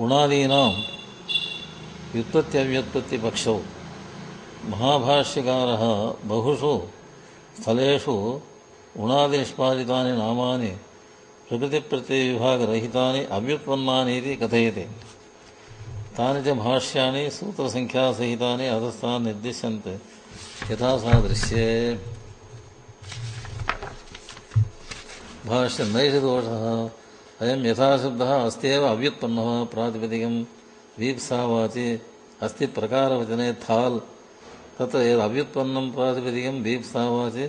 गुणादीनां व्युत्पत्त्यव्युत्पत्तिपक्षौ महाभाष्यकारः बहुषु स्थलेषु गुणादिनिष्पादितानि नामानि प्रकृतिप्रत्ययविभागरहितानि अव्युत्पन्नानि इति कथयति तानि च भाष्याणि सूत्रसङ्ख्यासहितानि अधस्तान् निर्दिश्यन्ते यथा सादृश्ये भाष्य नैषदोषः अयं यथाशब्दः अस्त्येव अव्युत्पन्नः प्रातिपदिकं वीप्सावाचि अस्ति प्रकारवचने थाल्। तत्र यद् अव्युत्पन्नं प्रातिपदिकं वीप्सावाचि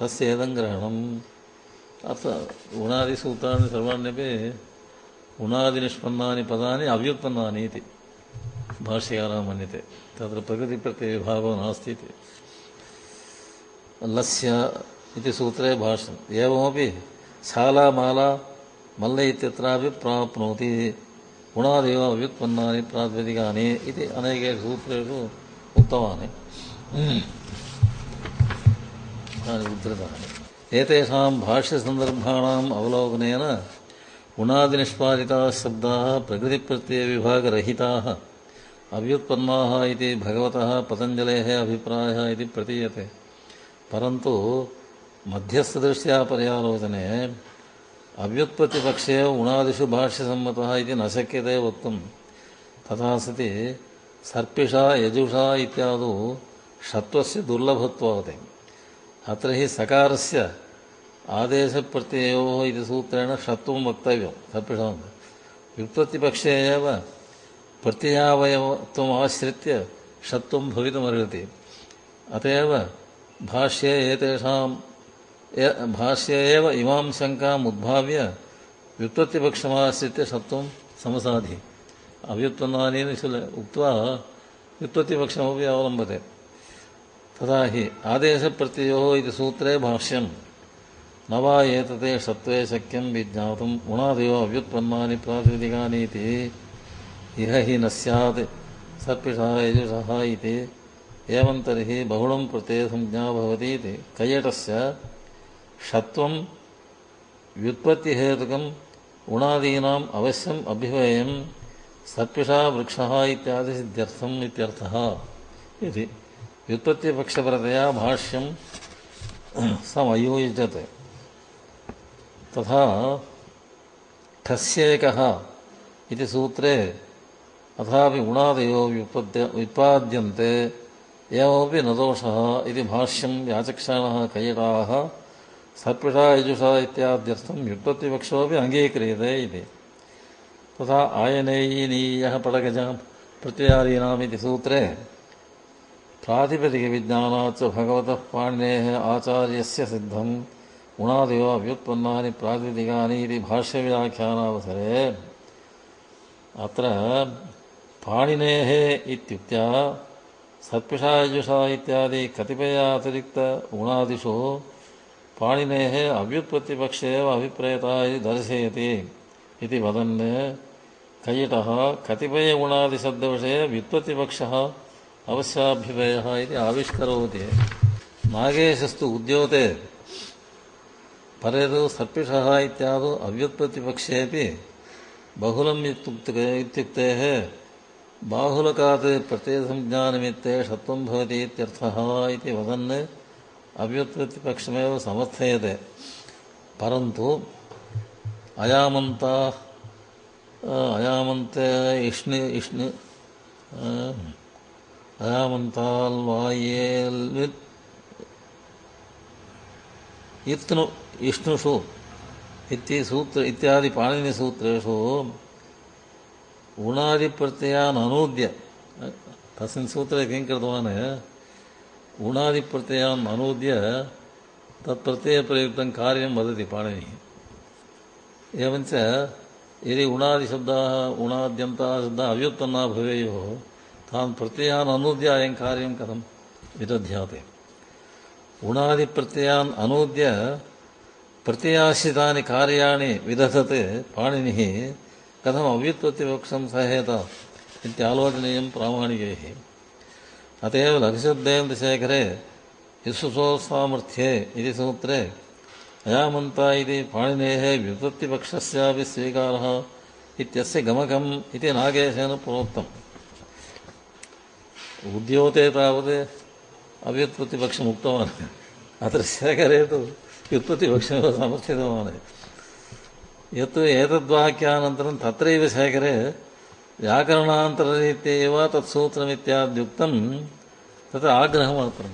तस्य एदं ग्रहणम्। अत्र गुणादिसूत्राणि सर्वाण्यपि गुणादिनिष्पन्नानि पदानि अव्युत्पन्नानि इति। भाष्यकारः मन्यते। तत्र प्रकृतिप्रत्ययविभागो नास्ति इति। लस्य इति सूत्रे भाष्यम्। एवमपि शालामाला मल्ल इत्यत्रापि प्राप्नोति। गुणादेव व्युत्पन्नानि प्रातिपदिकानि इति अनेकेषु सूत्रेषु उक्तवान्। तानि उद्धृतानि एतेषां भाष्यसन्दर्भाणाम् अवलोकनेन गुणादिनिष्पादिताः शब्दाः प्रकृतिप्रत्ययविभागरहिताः अव्युत्पन्नाः इति भगवतः पतञ्जलेः अभिप्रायः इति प्रतीयते। परन्तु मध्यस्थदृष्ट्या पर्यालोचने अव्युत्पत्तिपक्षे गुणादिषु भाष्यसम्मतः इति न शक्यते वक्तुं तथा सति सर्पिषा यजुषा इत्यादौ षत्वस्य दुर्लभत्वात् अत्र हि सकारस्य आदेशप्रत्ययोः इति सूत्रेण षत्वं वक्तव्यं सर्पिषां व्युत्पत्तिपक्षे एव प्रत्ययावयवत्वम् आश्रित्य षत्वं भवितुमर्हति अत एव भाष्ये एतेषां भाष्ये एव इमां शङ्काम् उद्भाव्य व्युत्पत्तिपक्षमाश्रित्य षत्वं समसाधि अव्युत्पन्नानि उक्त्वा व्युत्पत्तिपक्षमपि अवलम्बते तथा हि आदेशप्रत्ययोः इति सूत्रे भाष्यं न वा एतते षत्वे शक्यं विज्ञातुं गुणादयो अव्युत्पन्नानि प्रातिपदिकानि इति इह हि न स्यात् सर्पिषः यजुषः इति एवं तर्हि बहुलं प्रत्ययसंज्ञा भवति इति कैयटस्य षत्वं व्युत्पत्तिहेतुकं गुणादीनाम् अवश्यम् अभ्युपेयं सर्पिषा वृक्षः इत्यादि सिद्ध्यर्थम् इत्यर्थः इति व्युत्पत्तिपक्षपरतया भाष्यं समयोजितते तथा ठस्येकः इति सूत्रे अथापि गुणादयो व्युत्पद्य उत्पाद्यन्ते एवमपि न दोषः इति भाष्यं याचक्षाणः कैयटाः सर्पिषा यजुषा इत्याद्यर्थं व्युत्पत्तिपक्षोऽपि अङ्गीक्रियते इति। तथा आयनेयीनीयः पडगज प्रत्ययादीनाम् सूत्रे, प्रातिपदिकविज्ञानात् च भगवतः पाणिनेः आचार्यस्य सिद्धं गुणादयो व्युत्पन्नानि प्रातिपदिकानि इति भाष्यव्याख्यानावसरे, अत्र पाणिनेः इत्युक्त्या सर्पिषायुषा इत्यादि कतिपयातिरिक्तगुणादिषु पाणिनेः अव्युत्पत्तिपक्षे अभिप्रेता इति दर्शयति इति वदन् कैयटः कतिपयगुणादिशब्दविषये व्युत्पत्तिपक्षः अवश्याभ्युपेयः आविष्करोति। नागेशस्तु उद्योते परेतु सर्पिषः इत्यादौ अव्युत्पत्तिपक्षेपि बहुलम् इत्युक्ते इत्युक्तेः बाहुलकात् प्रत्ययसंज्ञानिमित्ते षत्वं भवति इत्यर्थः इति वदन् अव्युत्पत्तिपक्षमेव समर्थयते परन्तु अयामन्ता अयामन्ते इष्णि इष्णि अयामन्ताल्वायेल् इत्नु इष्णुषु इति सूत्र इत्यादि पाणिनिसूत्रेषु गुणादिप्रत्ययान् अनूद्य तस्मिन् सूत्रे किं कृतवान् गुणादिप्रत्ययान् अनूद्य तत्प्रत्ययप्रयुक्तं कार्यं वदति पाणिनिः एवञ्च यदि गुणादिशब्दाः गुणाद्यन्ताः शब्दाः अव्युत्पन्ना भवेयुः तान् प्रत्ययान् अनूद्य अयं कार्यं कथं विदध्याते गुणादिप्रत्ययान् अनूद्य प्रत्ययाश्रितानि कार्याणि विदधते पाणिनिः कथम् अव्युत्पत्तिपक्षं सहेत इत्यालोचनीयं प्रामाणिकैः अत एव लघुशब्देन्द्रशेखरे विश्वसोत्सामर्थ्ये इति सूत्रे अयामन्ता इति पाणिनेः व्युत्पत्तिपक्षस्यापि स्वीकारः इत्यस्य गमकम् उद्योते तावत् अव्युत्पत्तिपक्षम् उक्तवान् अत्र शेखरे तु व्युत्पत्तिपक्षमेव समर्थितवान् यत् एतद्वाक्यानन्तरं शेखरे व्याकरणान्तररीत्या एव तत्सूत्रमित्याद्युक्तं तत्र आग्रहमात्रम्